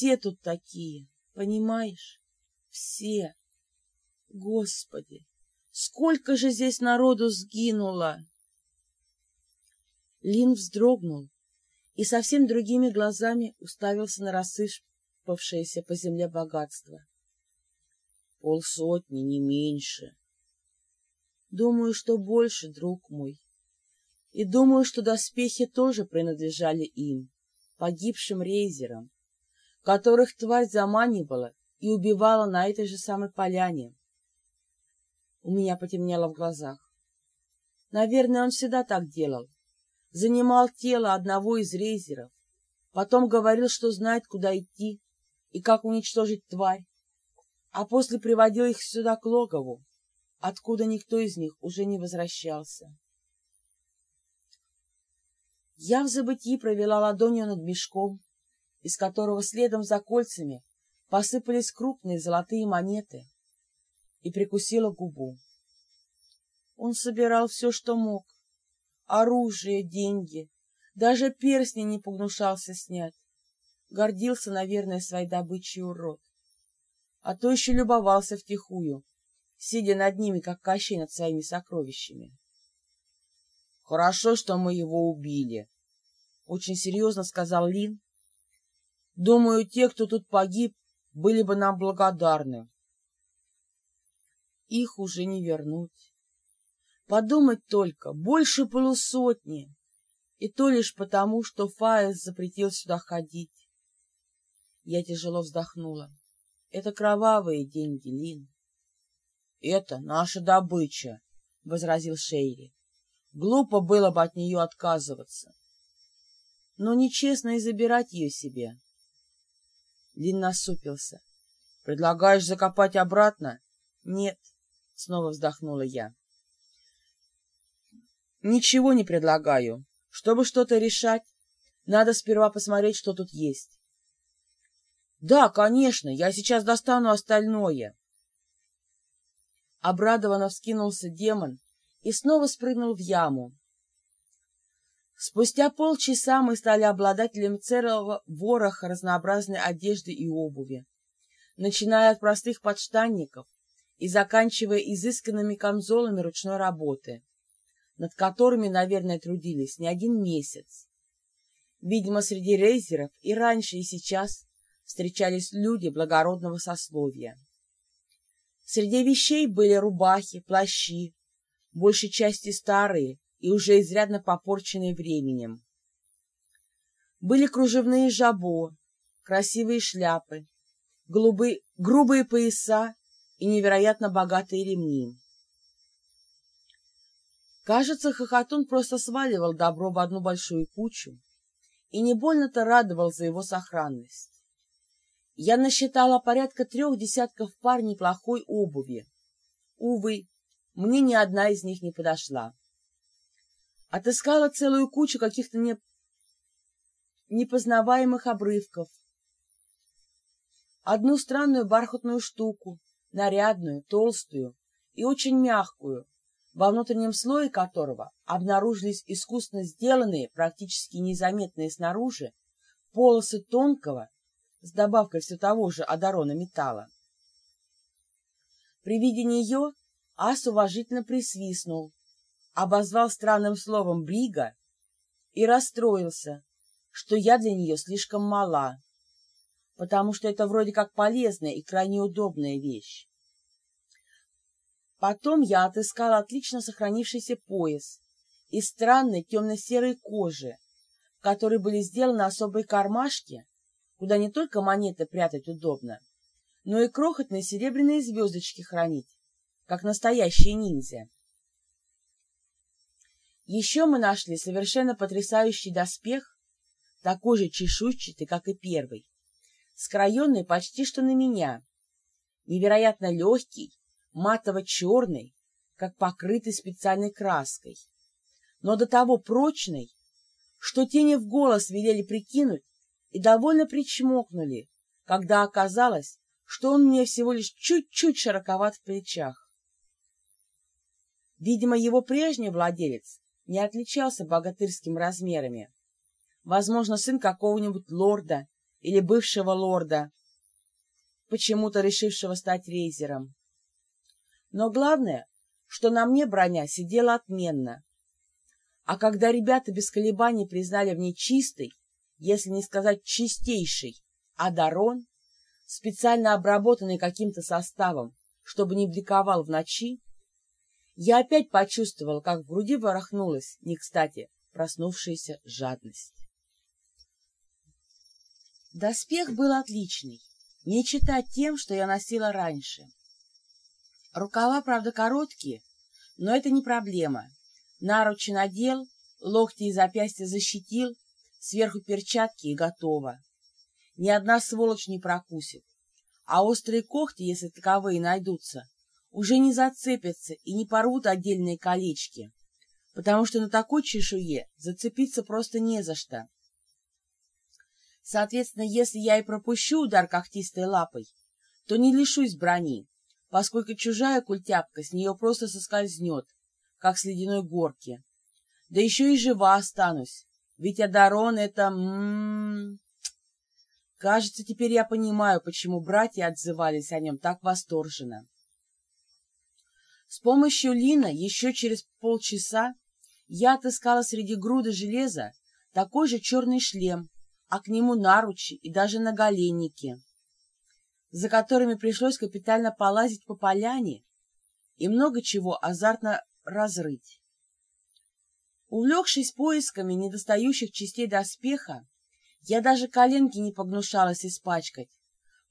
все тут такие, понимаешь? Все. Господи, сколько же здесь народу сгинуло! Лин вздрогнул и совсем другими глазами уставился на рассыпавшееся по земле богатство. Полсотни, не меньше. Думаю, что больше, друг мой. И думаю, что доспехи тоже принадлежали им, погибшим рейзерам, которых тварь заманивала и убивала на этой же самой поляне. У меня потемнело в глазах. Наверное, он всегда так делал. Занимал тело одного из рейзеров, потом говорил, что знает, куда идти и как уничтожить тварь, а после приводил их сюда к логову, откуда никто из них уже не возвращался. Я в забытии провела ладонью над мешком, из которого следом за кольцами посыпались крупные золотые монеты, и прикусила губу. Он собирал все, что мог. Оружие, деньги, даже перстни не погнушался снять. Гордился, наверное, своей добычей урод. А то еще любовался втихую, сидя над ними, как Кощей над своими сокровищами. «Хорошо, что мы его убили», — очень серьезно сказал Лин. «Думаю, те, кто тут погиб, были бы нам благодарны. Их уже не вернуть. Подумать только, больше полусотни, и то лишь потому, что Фаес запретил сюда ходить. Я тяжело вздохнула. Это кровавые деньги, Лин. — Это наша добыча, — возразил Шейри. — Глупо было бы от нее отказываться. Но нечестно и забирать ее себе. Лин насупился. — Предлагаешь закопать обратно? — Нет, — снова вздохнула я. — Ничего не предлагаю. Чтобы что-то решать, надо сперва посмотреть, что тут есть. — Да, конечно, я сейчас достану остальное. Обрадованно вскинулся демон и снова спрыгнул в яму. Спустя полчаса мы стали обладателем целого вороха разнообразной одежды и обуви, начиная от простых подштанников и заканчивая изысканными камзолами ручной работы, над которыми, наверное, трудились не один месяц. Видимо, среди рейзеров и раньше, и сейчас встречались люди благородного сословия. Среди вещей были рубахи, плащи, большей части старые, и уже изрядно попорченные временем. Были кружевные жабо, красивые шляпы, голубые, грубые пояса и невероятно богатые ремни. Кажется, хохотун просто сваливал добро в одну большую кучу и не больно-то радовал за его сохранность. Я насчитала порядка трех десятков пар неплохой обуви. Увы, мне ни одна из них не подошла. Отыскала целую кучу каких-то не... непознаваемых обрывков. Одну странную бархатную штуку, нарядную, толстую и очень мягкую, во внутреннем слое которого обнаружились искусно сделанные, практически незаметные снаружи, полосы тонкого, с добавкой все того же одарона металла. При виде нее Ас уважительно присвистнул, обозвал странным словом «брига» и расстроился, что я для нее слишком мала, потому что это вроде как полезная и крайне удобная вещь. Потом я отыскала отлично сохранившийся пояс из странной темно-серой кожи, в которой были сделаны особые кармашки, куда не только монеты прятать удобно, но и крохотные серебряные звездочки хранить, как настоящие ниндзя. Еще мы нашли совершенно потрясающий доспех, такой же чешуйчатый, как и первый, скроенный почти что на меня, невероятно легкий, матово-черный, как покрытый специальной краской, но до того прочный, что тени в голос велели прикинуть и довольно причмокнули, когда оказалось, что он мне всего лишь чуть-чуть широковат в плечах. Видимо, его прежний владелец не отличался богатырскими размерами. Возможно, сын какого-нибудь лорда или бывшего лорда, почему-то решившего стать рейзером. Но главное, что на мне броня сидела отменно. А когда ребята без колебаний признали в ней чистый, если не сказать чистейший, адарон, специально обработанный каким-то составом, чтобы не бликовал в ночи, я опять почувствовал, как в груди ворохнулась, не кстати, проснувшаяся жадность. Доспех был отличный, не читать тем, что я носила раньше. Рукава, правда, короткие, но это не проблема. Наручи надел, локти и запястья защитил, сверху перчатки и готово. Ни одна сволочь не прокусит. А острые когти, если таковые найдутся, уже не зацепятся и не порвут отдельные колечки, потому что на такой чешуе зацепиться просто не за что. Соответственно, если я и пропущу удар когтистой лапой, то не лишусь брони, поскольку чужая культяпка с нее просто соскользнет, как с ледяной горки. Да еще и жива останусь, ведь Адарон — это... М -м -м. Кажется, теперь я понимаю, почему братья отзывались о нем так восторженно. С помощью Лина еще через полчаса я отыскала среди груды железа такой же черный шлем, а к нему наручи и даже наголенники, за которыми пришлось капитально полазить по поляне и много чего азартно разрыть. Увлекшись поисками недостающих частей доспеха, я даже коленки не погнушалась испачкать,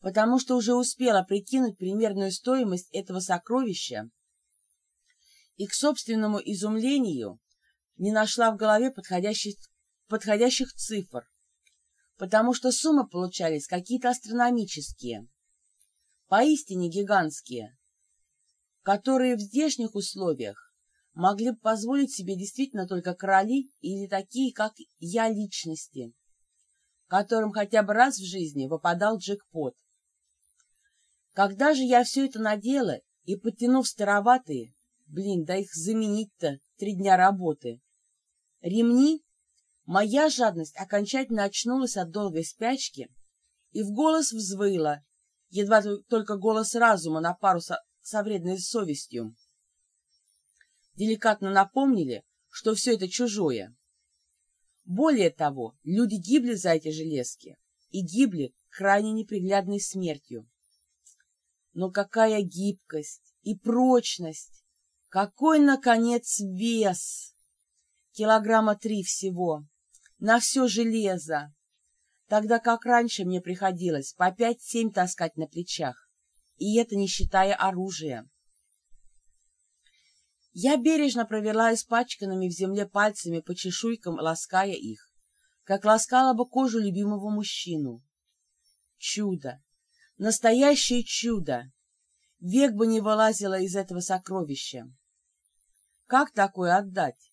потому что уже успела прикинуть примерную стоимость этого сокровища и к собственному изумлению не нашла в голове подходящих, подходящих цифр, потому что суммы получались какие-то астрономические, поистине гигантские, которые в здешних условиях могли позволить себе действительно только короли или такие, как я, личности, которым хотя бы раз в жизни выпадал джекпот. Когда же я все это надела и, подтянув староватые, блин, да их заменить-то три дня работы, ремни, Моя жадность окончательно очнулась от долгой спячки и в голос взвыла, едва только голос разума на пару со, со вредной совестью. Деликатно напомнили, что все это чужое. Более того, люди гибли за эти железки и гибли крайне неприглядной смертью. Но какая гибкость и прочность! Какой, наконец, вес! Килограмма три всего на все железо, тогда как раньше мне приходилось по пять-семь таскать на плечах, и это не считая оружия. Я бережно провела испачканными в земле пальцами по чешуйкам, лаская их, как ласкала бы кожу любимого мужчину. Чудо! Настоящее чудо! Век бы не вылазило из этого сокровища. Как такое отдать?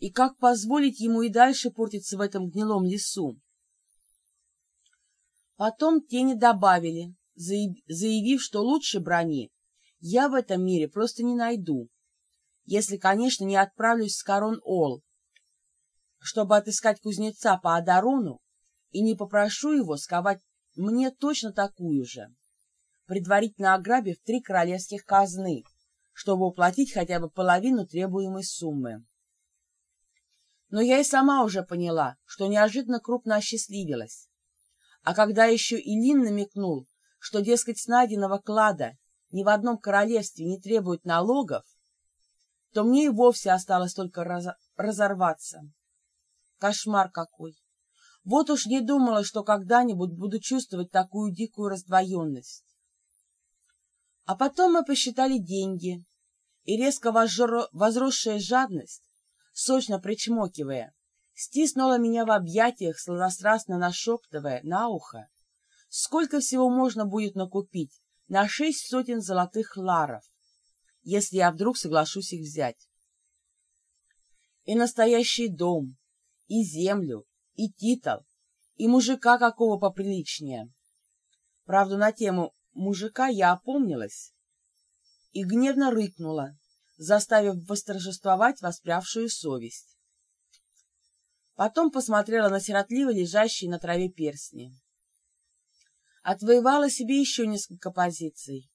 и как позволить ему и дальше портиться в этом гнилом лесу. Потом тени добавили, заявив, что лучше брони я в этом мире просто не найду, если, конечно, не отправлюсь с Корон Ол, чтобы отыскать кузнеца по Адарону и не попрошу его сковать мне точно такую же, предварительно ограбив три королевских казны, чтобы уплатить хотя бы половину требуемой суммы. Но я и сама уже поняла, что неожиданно крупно осчастливилась. А когда еще и Лин намекнул, что, дескать, с найденного клада ни в одном королевстве не требуют налогов, то мне и вовсе осталось только раз... разорваться. Кошмар какой! Вот уж не думала, что когда-нибудь буду чувствовать такую дикую раздвоенность. А потом мы посчитали деньги, и резко возросшая жадность сочно причмокивая, стиснула меня в объятиях, сладострастно нашептывая на ухо, сколько всего можно будет накупить на шесть сотен золотых ларов, если я вдруг соглашусь их взять. И настоящий дом, и землю, и титул, и мужика какого поприличнее. Правда, на тему мужика я опомнилась и гневно рыкнула, заставив восторжествовать воспрявшую совесть. Потом посмотрела на сиротливо лежащие на траве перстни. отвоевала себе еще несколько позиций.